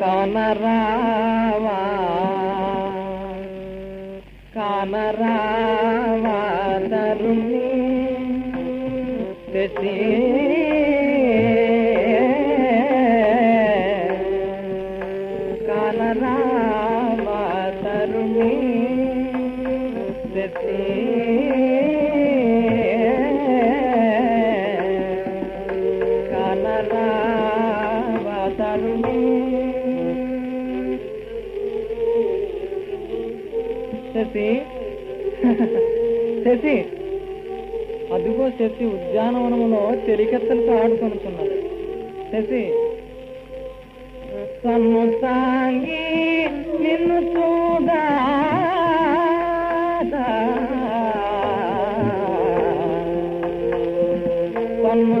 கானராவா கானராவா தரும் திசை கானரா శశి? శశి? అదిగో శశి ఉద్యానవనములో చెలికెత్తలతో ఆడుకొనుచున్నది శశి? సన్ను సాంగి నిన్ను చూడా సన్ను